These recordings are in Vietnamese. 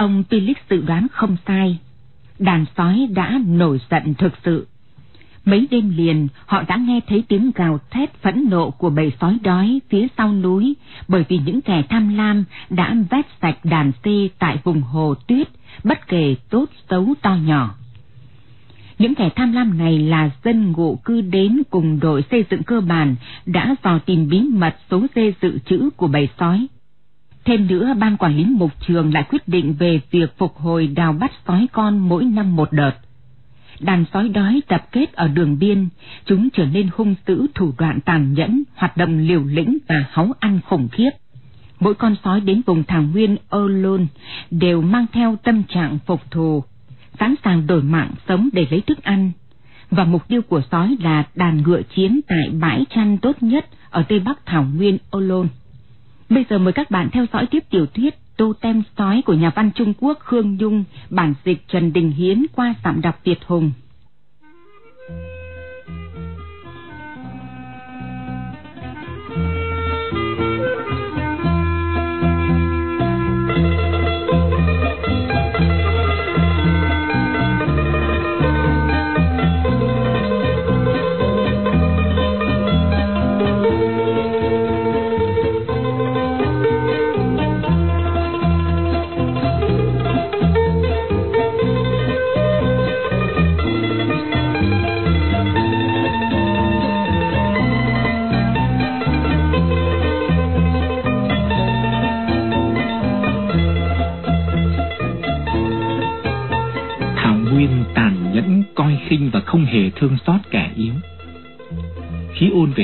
Ông Philip dự đoán không sai. Đàn sói đã nổi giận thực sự. Mấy đêm liền, họ đã nghe thấy tiếng gào thét phẫn nộ của bầy sói đói phía sau núi, bởi vì những kẻ tham lam đã vét sạch đàn tê tại vùng hồ tuyết, bất kể tốt xấu to nhỏ. Những kẻ tham lam này là dân ngụ cư đến cùng đội xây dựng cơ bản đã dò tìm bí mật số dê dự trữ của bầy sói. Thêm nữa, ban quản lý mục trường lại quyết định về việc phục hồi đào bắt sói con mỗi năm một đợt. Đàn sói đói tập kết ở đường biên, chúng trở nên hung dữ thủ đoạn tàn nhẫn, hoạt động liều lĩnh và háu ăn khủng khiếp. Mỗi con sói đến vùng thảo nguyên Olon đều mang theo tâm trạng phục thù, sẵn sàng đổi mạng sống để lấy thức ăn. Và mục tiêu của sói là đàn ngựa chiến tại bãi chăn tốt nhất ở tây bắc thảo nguyên Olon. Bây giờ mời các bạn theo dõi tiếp tiểu thuyết Tô Tem Sói của nhà văn Trung Quốc Khương Dung, bản dịch Trần Đình Hiến qua giọng đọc Việt Hùng.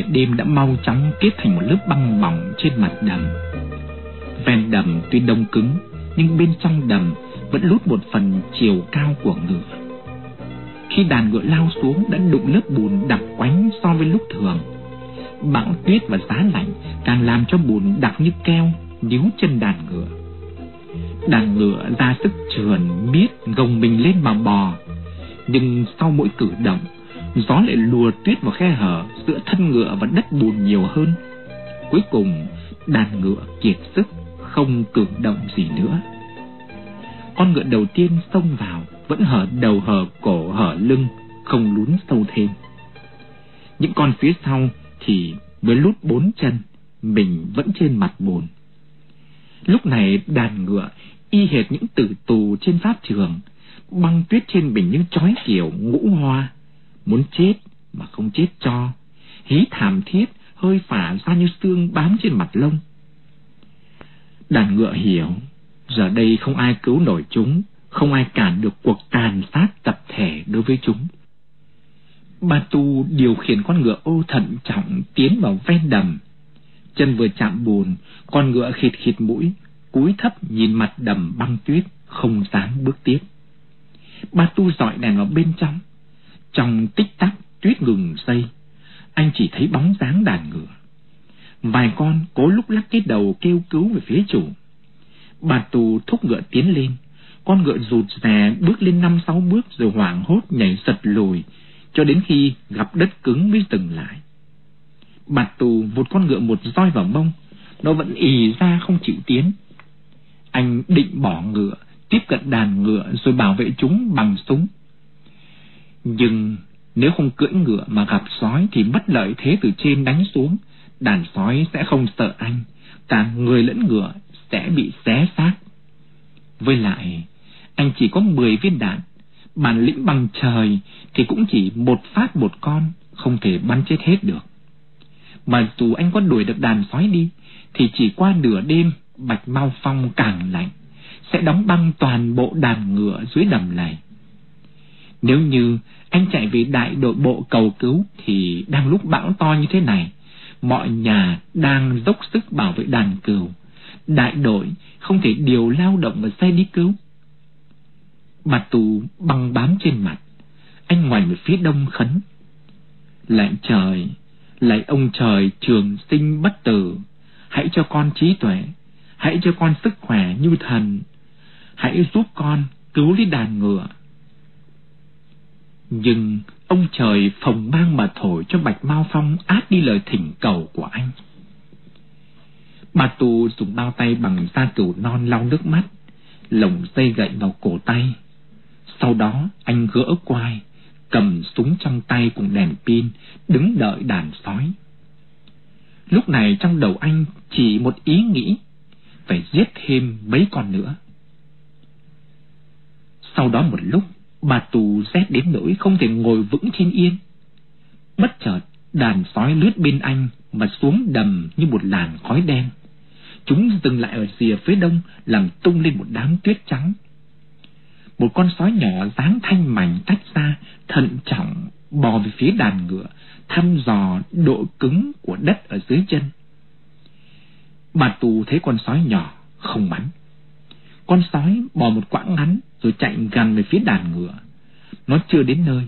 Tuyết đêm đã mau chóng kết thành một lớp băng mỏng trên mặt đầm. Ven đầm tuy đông cứng, nhưng bên trong đầm vẫn lút một phần chiều cao của ngựa. Khi đàn ngựa lao xuống đã đụng lớp bùn đặc quánh so với lúc thường. Bão tuyết và giá lạnh càng làm cho bùn đặc như keo níu chân đàn ngựa. Đàn ngựa ra sức trườn biết gồng mình lên mà bò nhưng sau mỗi cử động Gió lại lùa tuyết vào khe hở Giữa thân ngựa và đất bùn nhiều hơn. Cuối cùng đàn ngựa kiệt sức Không cử động gì nữa. Con ngựa đầu tiên xông vào Vẫn hở đầu hở cổ hở lưng Không lún sâu thêm. Những con phía sau Thì mới lút bốn chân Mình vẫn trên mặt bùn. Lúc này đàn ngựa Y hệt những tử tù trên pháp trường băng tuyết trên mình những chói kiểu ngũ hoa, muốn chết mà không chết cho, hí thảm thiết, hơi phả ra như xương bám trên mặt lông. Đàn ngựa hiểu, giờ đây không ai cứu nổi chúng, không ai cản được cuộc tàn sát tập thể đối với chúng. Ba Tu điều khiển con ngựa ô thận trọng tiến vào ven đầm. Chân vừa chạm bùn, con ngựa khịt khịt mũi, cúi thấp nhìn mặt đầm băng tuyết, không dám bước tiếp. Ba tu dọi đèn vào bên trong. Trong tích tắc tuyết ngừng xây, anh chỉ thấy bóng dáng đàn ngựa. Vài con cố lúc lắc cái đầu kêu cứu về phía chủ. Bà tù thúc ngựa tiến lên, con ngựa rụt rè bước lên năm sáu bước rồi hoảng hốt nhảy giật lùi, cho đến khi gặp đất cứng mới dừng lại. Bà tù một con ngựa một roi vào mông, nó vẫn ì ra không chịu tiến. Anh định bỏ ngựa, tiếp cận đàn ngựa rồi bảo vệ chúng bằng súng. Nhưng nếu không cưỡi ngựa mà gặp sói thì bất lợi thế từ trên đánh xuống, đàn sói sẽ không sợ anh, cả người lẫn ngựa sẽ bị xé xác. Với lại, anh chỉ có 10 viên đạn, bản lĩnh bằng trời thì cũng chỉ một phát một con, không thể bắn chết hết được. Mà dù anh có đuổi được đàn sói đi, thì chỉ qua nửa đêm Bạch Mau Phong càng lạnh, sẽ đóng băng toàn bộ đàn ngựa dưới đầm lầy. Nếu như anh chạy về đại đội bộ cầu cứu thì đang lúc bão to như thế này, mọi nhà đang dốc sức bảo vệ đàn cừu. Đại đội không thể điều lao động và xe đi cứu. Bà tù băng bám trên mặt, anh ngoài về phía đông khấn. Lạy trời, lạy ông trời trường sinh bất tử, hãy cho con trí tuệ, hãy cho con sức khỏe như thần, hãy giúp con cứu lấy đàn ngựa. Nhưng ông trời phòng mang mà thổi cho Bạch Mao Phong át đi lời thỉnh cầu của anh. Bà tù dùng bao tay bằng da cừu non lau nước mắt, lồng dây gậy vào cổ tay. Sau đó anh gỡ quai, cầm súng trong tay cùng đèn pin, đứng đợi đàn sói. Lúc này trong đầu anh chỉ một ý nghĩ, phải giết thêm mấy con nữa. Sau đó một lúc, bà tù rét đến nỗi không thể ngồi vững trên yên. Bất chợt, đàn sói lướt bên anh mà xuống đầm như một làn khói đen. Chúng dừng lại ở rìa phía đông làm tung lên một đám tuyết trắng. Một con sói nhỏ dáng thanh mảnh tách ra, thận trọng bò về phía đàn ngựa, thăm dò độ cứng của đất ở dưới chân. Bà tù thấy con sói nhỏ, không bắn. Con sói bò một quãng ngắn rồi chạy gần về phía đàn ngựa. Nó chưa đến nơi,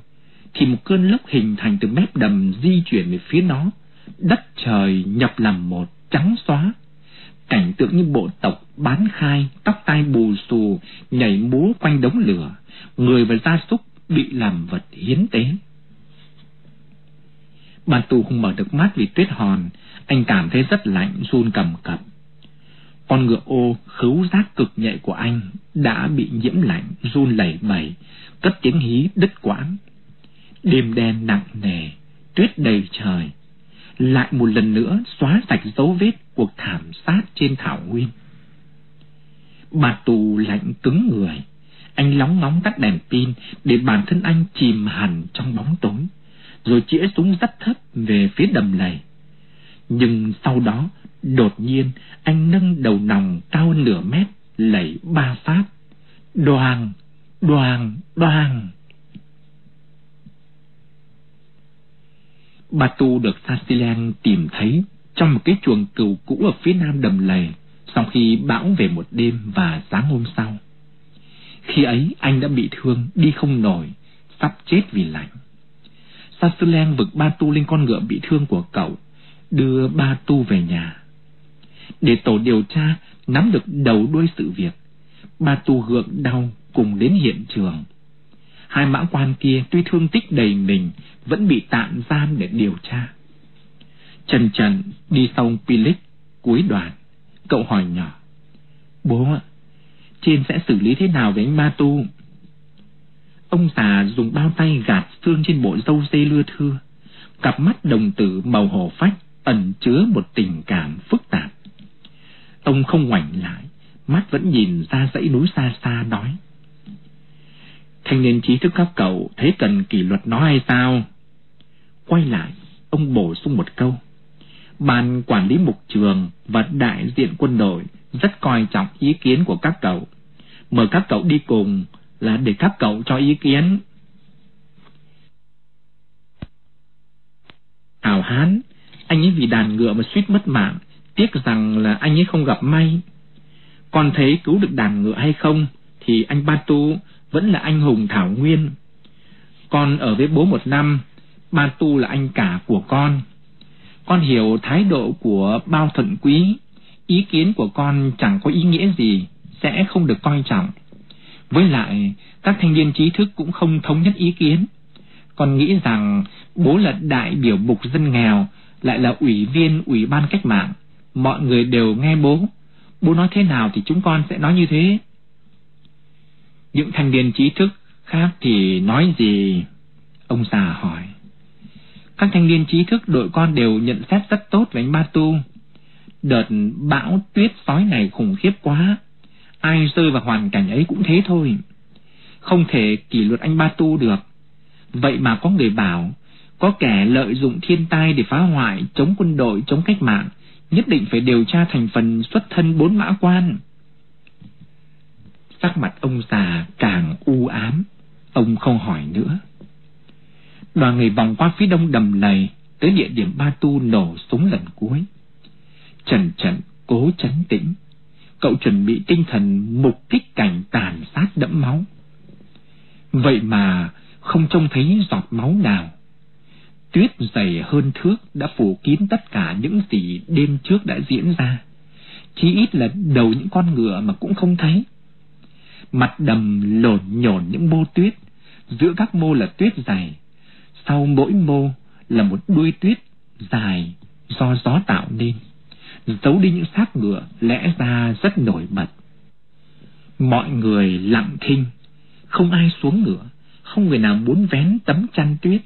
thì một cơn lốc hình thành từ mép đầm di chuyển về phía nó. Đất trời nhập làm một, trắng xóa. Cảnh tượng như bộ tộc bán khai, tóc tai bù xù, nhảy múa quanh đống lửa. Người và gia súc bị làm vật hiến tế. Bàn tù không mở được mắt vì tuyết hòn, anh cảm thấy rất lạnh, run cầm cập. Con ngựa ô khứu giác cực nhạy của anh đã bị nhiễm lạnh, run lẩy bẩy, cất tiếng hí đứt quãng. Đêm đen nặng nề, tuyết đầy trời, lại một lần nữa xóa sạch dấu vết cuộc thảm sát trên thảo nguyên. Bà tù lạnh cứng người, anh lóng ngóng tắt đèn pin để bản thân anh chìm hẳn trong bóng tối, rồi chĩa súng rất thấp về phía đầm lầy. Nhưng sau đó Đột nhiên, anh nâng đầu nòng cao nửa mét, lẩy ba phát. Đoàn, đoàn, đoàn. Bà Tu được Sasilen tìm thấy trong một cái chuồng cừu cũ ở phía nam đầm lầy sau khi bão về một đêm và sáng hôm sau. Khi ấy anh đã bị thương, đi không nổi, sắp chết vì lạnh. Sasilen vực Ba Tu lên con ngựa bị thương của cậu, đưa Ba Tu về nhà để tổ điều tra nắm được đầu đuôi sự việc. Ba tu hượng đau cùng đến hiện trường. Hai mã quan kia tuy thương tích đầy mình vẫn bị tạm giam để điều tra. Trần Trần đi sau Pilic cuối đoàn. Cậu hỏi nhỏ. Bố ạ, trên sẽ xử lý thế nào với anh Ma Tu? Ông già dùng bao tay gạt xương trên bộ râu dê lưa thưa. Cặp mắt đồng tử màu hổ phách ẩn chứa một tình cảm phức tạp. Ông không ngoảnh lại, mắt vẫn nhìn ra dãy núi xa xa nói. Thanh niên trí thức các cậu thấy cần kỷ luật nó hay sao? Quay lại, ông bổ sung một câu. Ban quản lý mục trường và đại diện quân đội rất coi trọng ý kiến của các cậu. Mời các cậu đi cùng là để các cậu cho ý kiến. Hào hán, anh ấy vì đàn ngựa mà suýt mất mạng Tiếc rằng là anh ấy không gặp may. Con thấy cứu được đàn ngựa hay không thì anh Ba Tu vẫn là anh hùng Thảo Nguyên. Con ở với bố một năm, Ba Tu là anh cả của con. Con hiểu thái độ của bao thuận quý, ý kiến của con chẳng có ý nghĩa gì, sẽ không được coi trọng. Với lại, các thanh niên trí thức cũng không thống nhất ý kiến. Con nghĩ rằng bố là đại biểu mục dân nghèo, lại là ủy viên ủy ban cách mạng, mọi người đều nghe bố. Bố nói thế nào thì chúng con sẽ nói như thế. Những thanh niên trí thức khác thì nói gì? Ông già hỏi. Các thanh niên trí thức đội con đều nhận xét rất tốt về anh Ba Tu. Đợt bão tuyết sói này khủng khiếp quá. Ai rơi vào hoàn cảnh ấy cũng thế thôi. Không thể kỷ luật anh Ba Tu được. Vậy mà có người bảo, có kẻ lợi dụng thiên tai để phá hoại, chống quân đội, chống cách mạng, nhất định phải điều tra thành phần xuất thân bốn mã quan. Sắc mặt ông già càng u ám, ông không hỏi nữa. Đoàn người vòng qua phía đông đầm lầy, tới địa điểm Ba Tu nổ súng lần cuối. Trần trận cố chấn tĩnh, cậu chuẩn bị tinh thần mục kích cảnh tàn sát đẫm máu. Vậy mà không trông thấy giọt máu nào. Tuyết dày hơn thước đã phủ kín tất cả những gì đêm trước đã diễn ra. chí ít là đầu những con ngựa mà cũng không thấy. Mặt đầm lổn nhổn những mô tuyết, giữa các mô là tuyết dày. Sau mỗi mô là một đuôi tuyết dài do gió tạo nên, giấu đi những xác ngựa lẽ ra rất nổi bật. Mọi người lặng thinh, không ai xuống ngựa, không người nào muốn vén tấm chăn tuyết,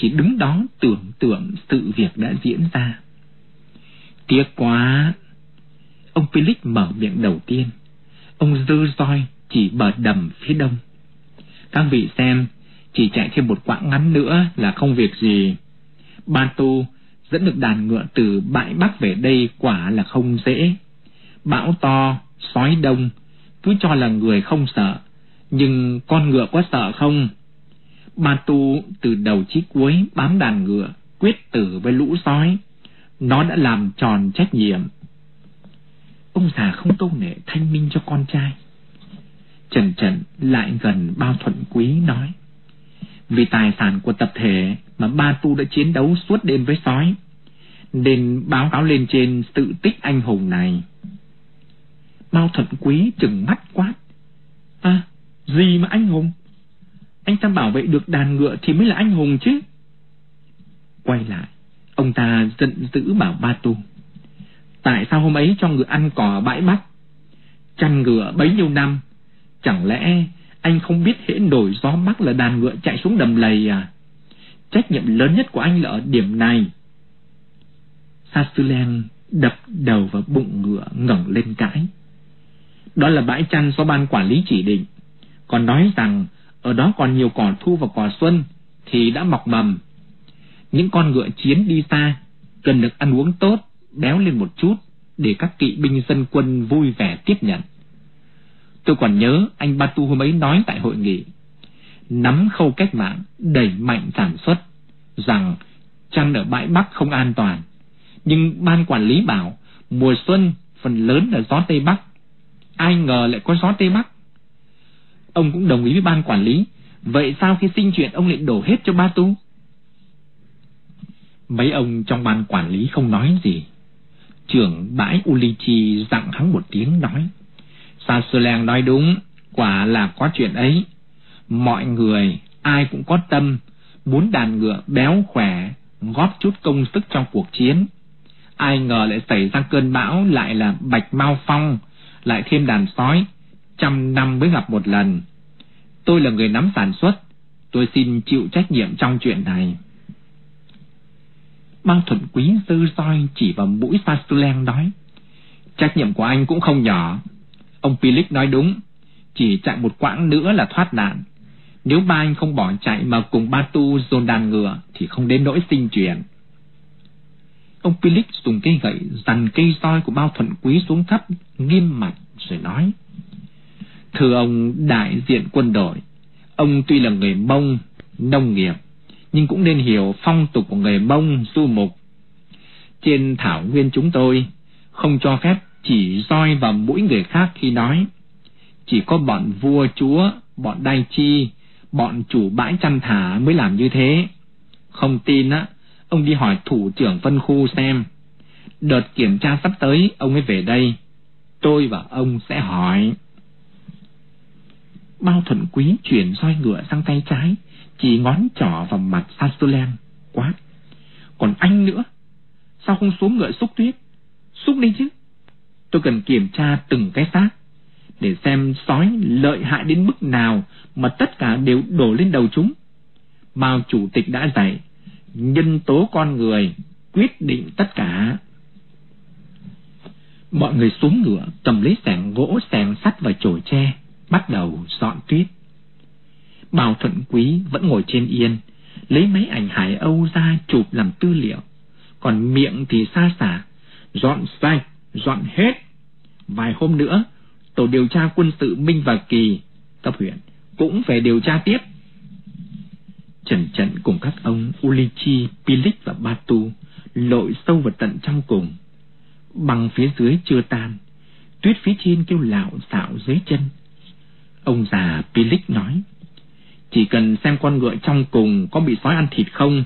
chỉ đứng đó tưởng tượng sự việc đã diễn ra. Tiếc quá! Ông Felix mở miệng đầu tiên. Ông dư roi chỉ bờ đầm phía đông. Các vị xem, chỉ chạy thêm một quãng ngắn nữa là không việc gì. Ban Tu dẫn được đàn ngựa từ bãi Bắc về đây quả là không dễ. Bão to, sói đông, cứ cho là người không sợ, nhưng con ngựa có sợ không? Ba Tu từ đầu chí cuối bám đàn ngựa, quyết tử với lũ sói. Nó đã làm tròn trách nhiệm. Ông già không câu nệ thanh minh cho con trai. Trần Trần lại gần bao thuận quý nói. Vì tài sản của tập thể mà ba tu đã chiến đấu suốt đêm với sói, nên báo cáo lên trên sự tích anh hùng này. Bao thuận quý chừng mắt quát. À, gì mà anh hùng? Anh ta bảo vệ được đàn ngựa thì mới là anh hùng chứ. Quay lại, ông ta giận dữ bảo ba tu. Tại sao hôm ấy cho ngựa ăn cỏ bãi bắc? Chăn ngựa bấy nhiêu năm, chẳng lẽ anh không biết hễ nổi gió bắc là đàn ngựa chạy xuống đầm lầy à? Trách nhiệm lớn nhất của anh là ở điểm này. Sastulen đập đầu vào bụng ngựa ngẩng lên cãi. Đó là bãi chăn do ban quản lý chỉ định. Còn nói rằng ở đó còn nhiều cỏ thu và cỏ xuân thì đã mọc mầm. Những con ngựa chiến đi xa cần được ăn uống tốt, béo lên một chút để các kỵ binh dân quân vui vẻ tiếp nhận. Tôi còn nhớ anh Batu hôm ấy nói tại hội nghị, nắm khâu cách mạng, đẩy mạnh sản xuất, rằng chăn ở bãi Bắc không an toàn. Nhưng ban quản lý bảo mùa xuân phần lớn là gió Tây Bắc. Ai ngờ lại có gió Tây Bắc. Ông cũng đồng ý với ban quản lý. Vậy sao khi sinh chuyện ông lại đổ hết cho ba tu? Mấy ông trong ban quản lý không nói gì. Trưởng bãi Ulichi dặn hắn một tiếng nói. Sa nói đúng, quả là có chuyện ấy. Mọi người, ai cũng có tâm, muốn đàn ngựa béo khỏe, góp chút công sức trong cuộc chiến. Ai ngờ lại xảy ra cơn bão lại là bạch mau phong, lại thêm đàn sói, trăm năm mới gặp một lần. Tôi là người nắm sản xuất, tôi xin chịu trách nhiệm trong chuyện này. Mang thuận quý sư roi chỉ vào mũi Sastulen nói, trách nhiệm của anh cũng không nhỏ. Ông Philip nói đúng, chỉ chạy một quãng nữa là thoát nạn. Nếu ba anh không bỏ chạy mà cùng ba tu dồn đàn ngựa thì không đến nỗi sinh chuyện. Ông Philip dùng cây gậy dằn cây roi của bao thuận quý xuống thấp, nghiêm mặt rồi nói. Thưa ông đại diện quân đội, ông tuy là người Mông, nông nghiệp, nhưng cũng nên hiểu phong tục của người Mông du mục. Trên thảo nguyên chúng tôi không cho phép chỉ roi vào mũi người khác khi nói. Chỉ có bọn vua chúa, bọn đai chi, bọn chủ bãi chăn thả mới làm như thế. Không tin á, ông đi hỏi thủ trưởng phân khu xem. Đợt kiểm tra sắp tới, ông ấy về đây. Tôi và ông sẽ hỏi. Bao thuận quý chuyển roi ngựa sang tay trái, chỉ ngón trỏ vào mặt Sasulem, quát. Còn anh nữa, sao không xuống ngựa xúc tuyết? Xúc đi chứ. Tôi cần kiểm tra từng cái xác, để xem sói lợi hại đến mức nào mà tất cả đều đổ lên đầu chúng. Mao chủ tịch đã dạy, nhân tố con người quyết định tất cả. Mọi người xuống ngựa, cầm lấy sẻng gỗ, sẻng sắt và chổi tre, bắt đầu dọn tuyết. Bào Thuận Quý vẫn ngồi trên yên, lấy máy ảnh Hải Âu ra chụp làm tư liệu, còn miệng thì xa xả, dọn sạch, dọn hết. Vài hôm nữa, tổ điều tra quân sự Minh và Kỳ, cấp huyện, cũng phải điều tra tiếp. Trần trận cùng các ông Ulichi, Pilik và Batu lội sâu vào tận trong cùng. Bằng phía dưới chưa tan, tuyết phía trên kêu lạo xạo dưới chân. Ông già Pilik nói, chỉ cần xem con ngựa trong cùng có bị sói ăn thịt không,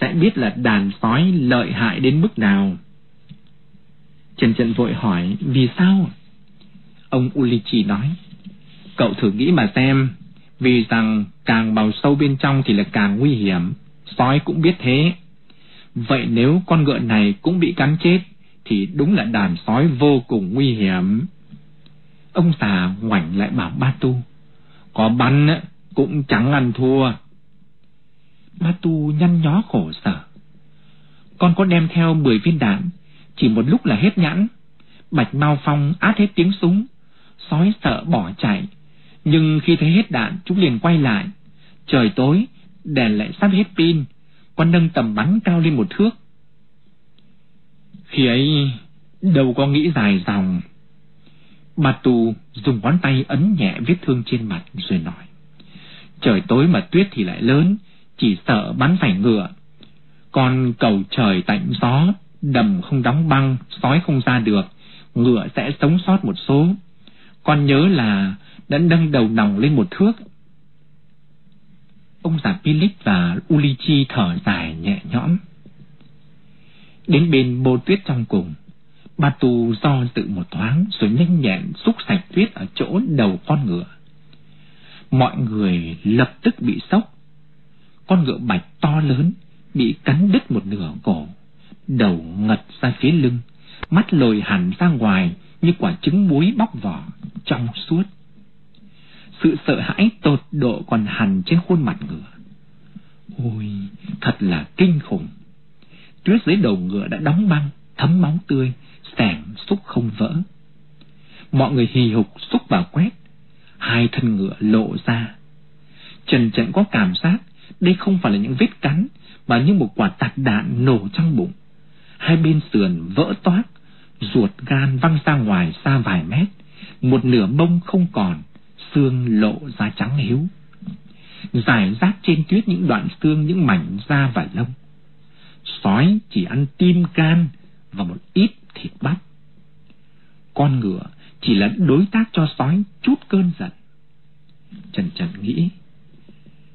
sẽ biết là đàn sói lợi hại đến mức nào. Trần Trận vội hỏi, vì sao? Ông Ulichi nói, cậu thử nghĩ mà xem, vì rằng càng vào sâu bên trong thì là càng nguy hiểm, sói cũng biết thế. Vậy nếu con ngựa này cũng bị cắn chết, thì đúng là đàn sói vô cùng nguy hiểm. Ông già ngoảnh lại bảo ba tu, có bắn cũng chẳng ăn thua. Ba tu nhăn nhó khổ sở. Con có đem theo 10 viên đạn, chỉ một lúc là hết nhãn. Bạch Mao Phong át hết tiếng súng, sói sợ bỏ chạy. Nhưng khi thấy hết đạn, chúng liền quay lại. Trời tối, đèn lại sắp hết pin, con nâng tầm bắn cao lên một thước. Khi ấy, đâu có nghĩ dài dòng. Bà tù dùng ngón tay ấn nhẹ vết thương trên mặt rồi nói. Trời tối mà tuyết thì lại lớn, chỉ sợ bắn phải ngựa. Còn cầu trời tạnh gió, đầm không đóng băng, sói không ra được, ngựa sẽ sống sót một số. Con nhớ là đã nâng đầu nòng lên một thước. Ông già Pilik và Ulichi thở dài nhẹ nhõm. Đến bên bô tuyết trong cùng, Ba Tu do dự một thoáng rồi nhanh nhẹn xúc sạch tuyết ở chỗ đầu con ngựa. Mọi người lập tức bị sốc. Con ngựa bạch to lớn bị cắn đứt một nửa cổ, đầu ngật ra phía lưng, mắt lồi hẳn ra ngoài như quả trứng muối bóc vỏ, trong suốt. Sự sợ hãi tột độ còn hằn trên khuôn mặt ngựa. Ôi, thật là kinh khủng. Tuyết dưới đầu ngựa đã đóng băng, thấm máu tươi, sẻng xúc không vỡ. Mọi người hì hục xúc vào quét, hai thân ngựa lộ ra. Trần trận có cảm giác đây không phải là những vết cắn, mà như một quả tạc đạn nổ trong bụng. Hai bên sườn vỡ toát, ruột gan văng ra ngoài xa vài mét, một nửa bông không còn, xương lộ ra trắng hiếu. Giải rác trên tuyết những đoạn xương, những mảnh da và lông. Sói chỉ ăn tim can và một ít thịt bắp. Con ngựa chỉ là đối tác cho sói chút cơn giận. Trần Trần nghĩ,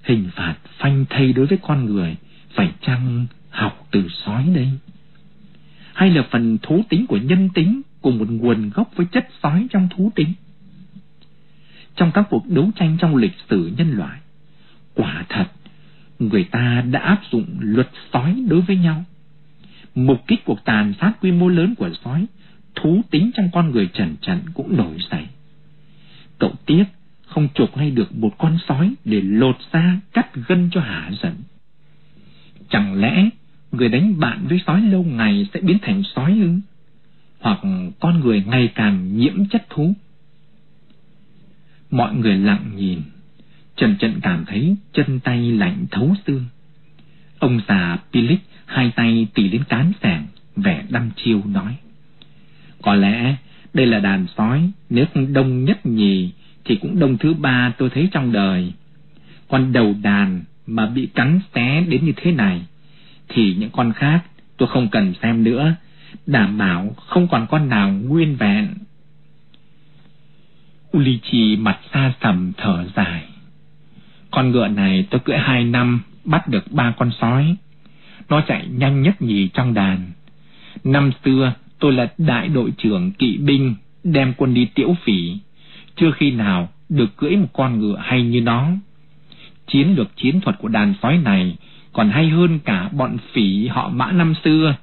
hình phạt phanh thây đối với con người phải chăng học từ sói đây? Hay là phần thú tính của nhân tính cùng một nguồn gốc với chất sói trong thú tính? Trong các cuộc đấu tranh trong lịch sử nhân loại, quả thật người ta đã áp dụng luật sói đối với nhau. Mục kích cuộc tàn sát quy mô lớn của sói, thú tính trong con người trần trần cũng nổi dậy. Cậu tiếc không chuộc ngay được một con sói để lột ra cắt gân cho hả giận. Chẳng lẽ người đánh bạn với sói lâu ngày sẽ biến thành sói ư? Hoặc con người ngày càng nhiễm chất thú? Mọi người lặng nhìn, Trần trần cảm thấy chân tay lạnh thấu xương. Ông già Pilic hai tay tỉ lên cán sàng, vẻ đăm chiêu nói. Có lẽ đây là đàn sói, nếu không đông nhất nhì thì cũng đông thứ ba tôi thấy trong đời. Con đầu đàn mà bị cắn xé đến như thế này, thì những con khác tôi không cần xem nữa, đảm bảo không còn con nào nguyên vẹn. Ulichi mặt xa sầm thở dài. Con ngựa này tôi cưỡi hai năm, bắt được ba con sói. Nó chạy nhanh nhất nhì trong đàn. Năm xưa, tôi là đại đội trưởng kỵ binh, đem quân đi tiễu phỉ. Chưa khi nào được cưỡi một con ngựa hay như nó. Chiến lược chiến thuật của đàn sói này còn hay hơn cả bọn phỉ họ mã năm xưa.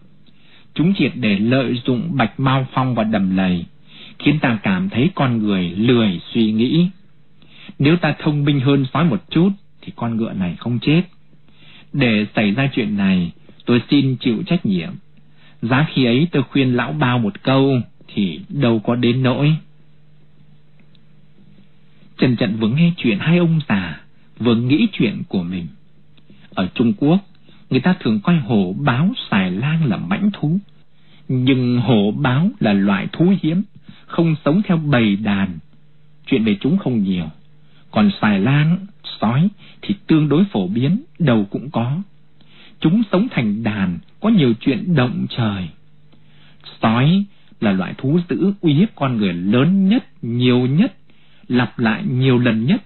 Chúng triệt để lợi dụng bạch mau phong và đầm lầy, khiến ta cảm thấy con người lười suy nghĩ. Nếu ta thông minh hơn sói một chút, thì con ngựa này không chết. Để xảy ra chuyện này, tôi xin chịu trách nhiệm. Giá khi ấy tôi khuyên lão bao một câu, thì đâu có đến nỗi. Trần Trận vừa nghe chuyện hai ông già, vừa nghĩ chuyện của mình. Ở Trung Quốc, người ta thường coi hổ báo xài lang là mãnh thú. Nhưng hổ báo là loại thú hiếm, không sống theo bầy đàn. Chuyện về chúng không nhiều. Còn xài lang, sói thì tương đối phổ biến, đầu cũng có. Chúng sống thành đàn, có nhiều chuyện động trời. Sói là loại thú dữ uy hiếp con người lớn nhất, nhiều nhất, lặp lại nhiều lần nhất.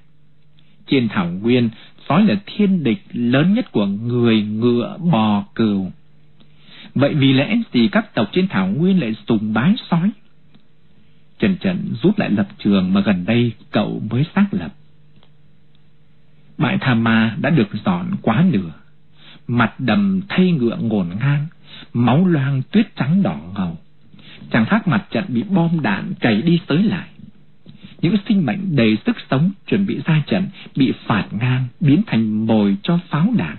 Trên thảo nguyên, sói là thiên địch lớn nhất của người, ngựa, bò, cừu. Vậy vì lẽ gì các tộc trên thảo nguyên lại sùng bái sói? Trần Trần rút lại lập trường mà gần đây cậu mới xác lập. Bãi Tha Ma đã được dọn quá nửa. Mặt đầm thay ngựa ngổn ngang, máu loang tuyết trắng đỏ ngầu. Chẳng khác mặt trận bị bom đạn cày đi tới lại. Những sinh mệnh đầy sức sống chuẩn bị ra trận bị phạt ngang biến thành mồi cho pháo đạn.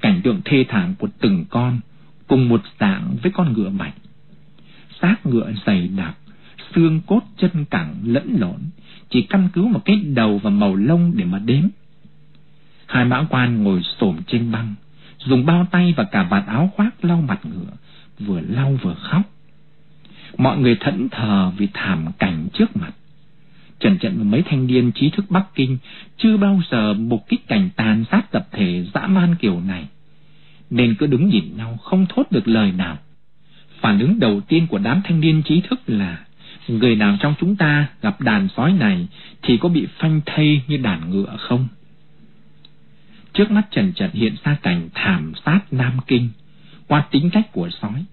Cảnh tượng thê thảm của từng con cùng một dạng với con ngựa mạnh. Xác ngựa dày đặc, xương cốt chân cẳng lẫn lộn, chỉ căn cứ một cái đầu và màu lông để mà đếm. Hai mã quan ngồi xổm trên băng, dùng bao tay và cả vạt áo khoác lau mặt ngựa, vừa lau vừa khóc. Mọi người thẫn thờ vì thảm cảnh trước mặt. Trần Trận và mấy thanh niên trí thức Bắc Kinh chưa bao giờ một kích cảnh tàn sát tập thể dã man kiểu này, nên cứ đứng nhìn nhau không thốt được lời nào. Phản ứng đầu tiên của đám thanh niên trí thức là người nào trong chúng ta gặp đàn sói này thì có bị phanh thây như đàn ngựa không? Trước mắt Trần Trần hiện ra cảnh thảm sát Nam Kinh qua tính cách của sói.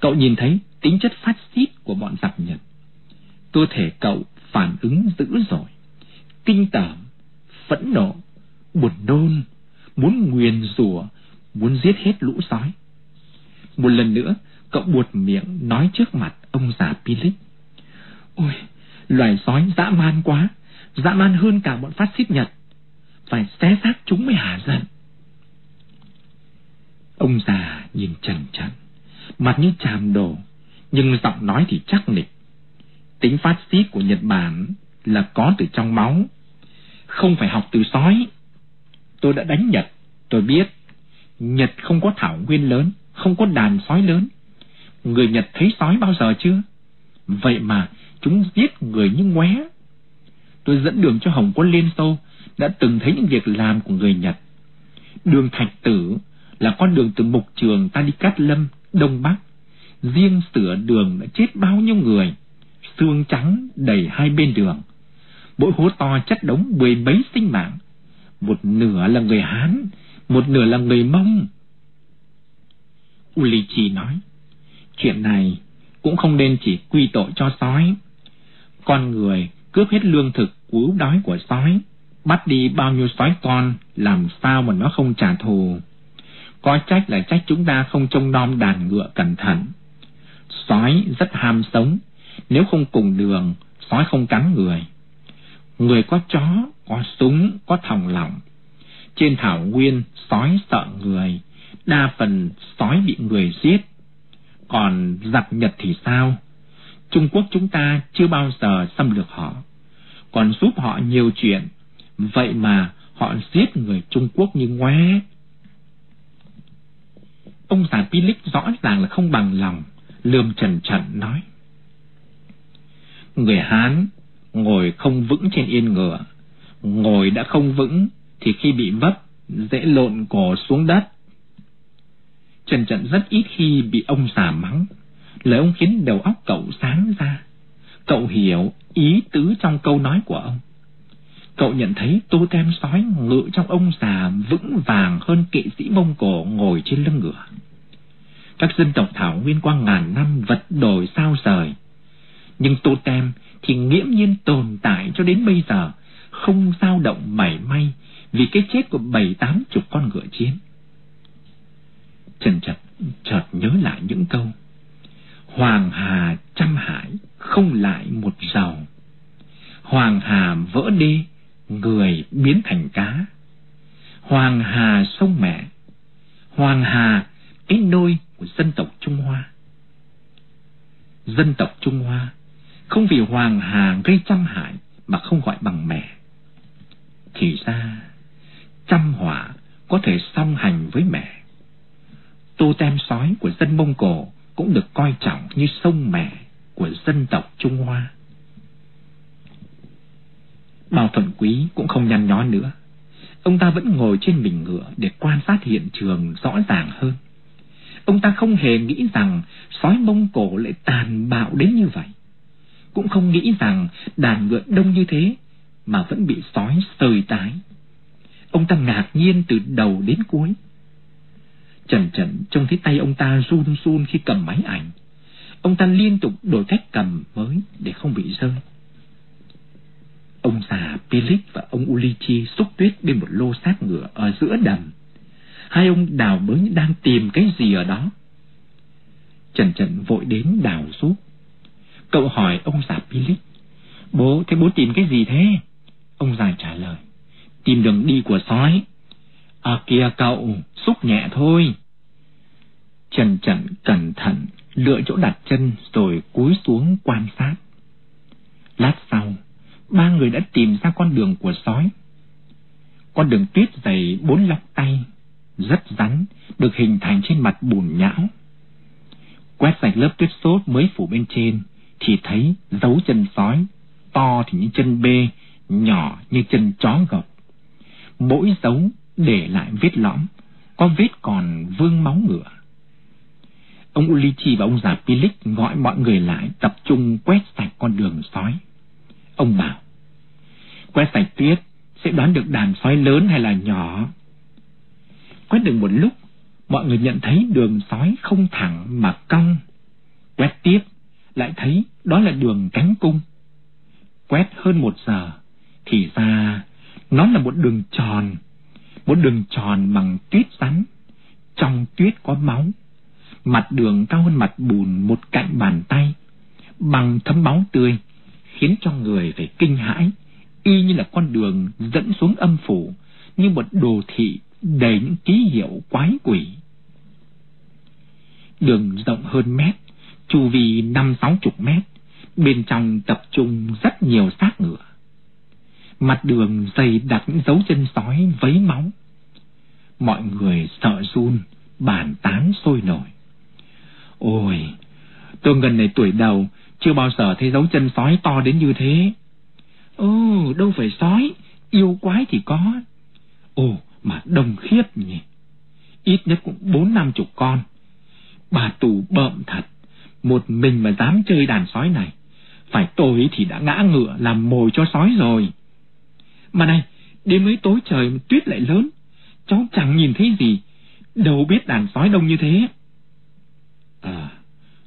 Cậu nhìn thấy tính chất phát xít của bọn giặc Nhật. Cơ thể cậu phản ứng dữ dội, kinh tởm, phẫn nộ, buồn nôn, muốn nguyền rủa, muốn giết hết lũ sói. Một lần nữa, cậu buột miệng nói trước mặt ông già Pilic. Ôi, loài sói dã man quá, dã man hơn cả bọn phát xít Nhật. Phải xé xác chúng mới hả giận. Ông già nhìn trần trần, mặt như chàm đổ, nhưng giọng nói thì chắc nịch. Tính phát xít của Nhật Bản là có từ trong máu, không phải học từ sói. Tôi đã đánh Nhật, tôi biết. Nhật không có thảo nguyên lớn, không có đàn sói lớn. Người Nhật thấy sói bao giờ chưa? Vậy mà chúng giết người như ngoé. Tôi dẫn đường cho Hồng quân Liên Xô đã từng thấy những việc làm của người Nhật. Đường Thạch Tử là con đường từ Mục Trường ta đi Cát Lâm, Đông Bắc. Riêng sửa đường đã chết bao nhiêu người, xương trắng đầy hai bên đường. Mỗi hố to chất đống mười mấy sinh mạng. Một nửa là người Hán, một nửa là người Mông. Ulichi nói, chuyện này cũng không nên chỉ quy tội cho sói. Con người cướp hết lương thực cứu đói của sói, bắt đi bao nhiêu sói con, làm sao mà nó không trả thù. Có trách là trách chúng ta không trông nom đàn ngựa cẩn thận. Sói rất ham sống, nếu không cùng đường, sói không cắn người. Người có chó, có súng, có thòng lọng. Trên thảo nguyên, sói sợ người, đa phần sói bị người giết. Còn giặc Nhật thì sao? Trung Quốc chúng ta chưa bao giờ xâm lược họ, còn giúp họ nhiều chuyện. Vậy mà họ giết người Trung Quốc như ngoé. Ông già Pilic rõ ràng là không bằng lòng, lườm trần trần nói. Người Hán ngồi không vững trên yên ngựa, ngồi đã không vững thì khi bị vấp dễ lộn cổ xuống đất. Trần Trận rất ít khi bị ông già mắng, lời ông khiến đầu óc cậu sáng ra. Cậu hiểu ý tứ trong câu nói của ông. Cậu nhận thấy tô tem sói ngự trong ông già vững vàng hơn kỵ sĩ Mông Cổ ngồi trên lưng ngựa. Các dân tộc Thảo Nguyên qua ngàn năm vật đổi sao rời. Nhưng tô tem thì nghiễm nhiên tồn tại cho đến bây giờ, không dao động mảy may vì cái chết của bảy tám chục con ngựa chiến. Trần chợt chợt nhớ lại những câu Hoàng hà trăm hải không lại một giàu Hoàng hà vỡ đi người biến thành cá. Hoàng hà sông mẹ. Hoàng hà cái nôi của dân tộc Trung Hoa. Dân tộc Trung Hoa Không vì Hoàng hà gây trăm hại Mà không gọi bằng mẹ. Thì ra, trăm họa có thể song hành với mẹ. Tô tem sói của dân Mông Cổ cũng được coi trọng như sông mẹ của dân tộc Trung Hoa. Bao Thuận Quý cũng không nhăn nhó nữa. Ông ta vẫn ngồi trên mình ngựa để quan sát hiện trường rõ ràng hơn. Ông ta không hề nghĩ rằng sói Mông Cổ lại tàn bạo đến như vậy. Cũng không nghĩ rằng đàn ngựa đông như thế mà vẫn bị sói sơi tái. Ông ta ngạc nhiên từ đầu đến cuối. Trần Trần trông thấy tay ông ta run run khi cầm máy ảnh. Ông ta liên tục đổi cách cầm mới để không bị rơi. Ông già Pelic và ông Ulichi xúc tuyết bên một lô xác ngựa ở giữa đầm. Hai ông đào bới đang tìm cái gì ở đó. Trần Trần vội đến đào giúp. Cậu hỏi ông già Pelic. Bố, thế bố tìm cái gì thế? Ông già trả lời. Tìm đường đi của sói. À kìa cậu, xúc nhẹ thôi. Trần Trần cẩn thận lựa chỗ đặt chân rồi cúi xuống quan sát. Lát sau, ba người đã tìm ra con đường của sói. Con đường tuyết dày bốn lóc tay, rất rắn, được hình thành trên mặt bùn nhão. Quét sạch lớp tuyết sốt mới phủ bên trên, thì thấy dấu chân sói, to thì như chân bê, nhỏ như chân chó gộc. Mỗi dấu để lại vết lõm, có vết còn vương máu ngựa. Ông Ulichi và ông già Pilic gọi mọi người lại tập trung quét sạch con đường sói. Ông bảo, quét sạch tuyết sẽ đoán được đàn sói lớn hay là nhỏ. Quét được một lúc, mọi người nhận thấy đường sói không thẳng mà cong. Quét tiếp, lại thấy đó là đường cánh cung. Quét hơn một giờ, thì ra nó là một đường tròn, một đường tròn bằng tuyết rắn. Trong tuyết có máu, mặt đường cao hơn mặt bùn một cạnh bàn tay, bằng thấm máu tươi, khiến cho người phải kinh hãi, y như là con đường dẫn xuống âm phủ, như một đồ thị đầy những ký hiệu quái quỷ. Đường rộng hơn mét, chu vi năm sáu chục mét, bên trong tập trung rất nhiều xác ngựa. Mặt đường dày đặt những dấu chân sói vấy máu. Mọi người sợ run, bàn tán sôi nổi. Ôi, tôi gần này tuổi đầu, chưa bao giờ thấy dấu chân sói to đến như thế. Ừ, đâu phải sói, yêu quái thì có. Ồ, mà đông khiếp nhỉ. Ít nhất cũng bốn năm chục con. Bà tù bợm thật, một mình mà dám chơi đàn sói này. Phải tôi thì đã ngã ngựa làm mồi cho sói rồi. Mà này, đêm ấy tối trời tuyết lại lớn, cháu chẳng nhìn thấy gì, đâu biết đàn sói đông như thế. À,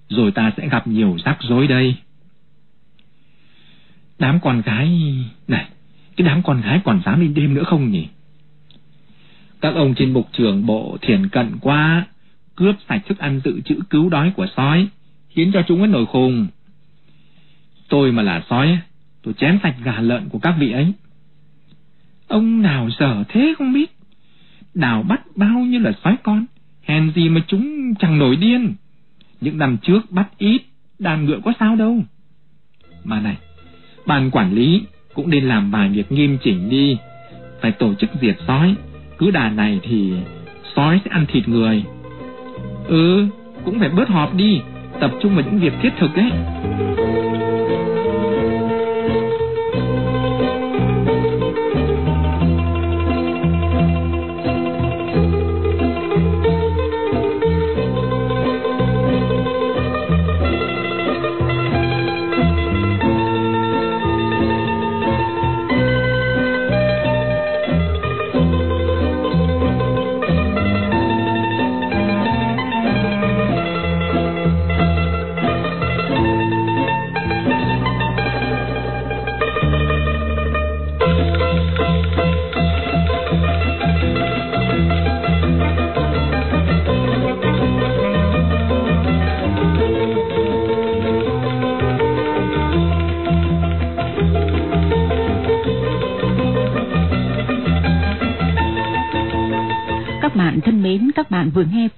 rồi ta sẽ gặp nhiều rắc rối đây. Đám con gái... Này, cái đám con gái còn dám đi đêm nữa không nhỉ? Các ông trên mục trường bộ thiền cận quá, cướp sạch thức ăn dự trữ cứu đói của sói, khiến cho chúng ấy nổi khùng. Tôi mà là sói, tôi chém sạch gà lợn của các vị ấy. Ông nào giờ thế không biết. Đào bắt bao nhiêu là sói con, hèn gì mà chúng chẳng nổi điên. Những năm trước bắt ít, đàn ngựa có sao đâu. Mà này, ban quản lý cũng nên làm vài việc nghiêm chỉnh đi. Phải tổ chức diệt sói, cứ đàn này thì sói sẽ ăn thịt người. Ừ, cũng phải bớt họp đi, tập trung vào những việc thiết thực ấy.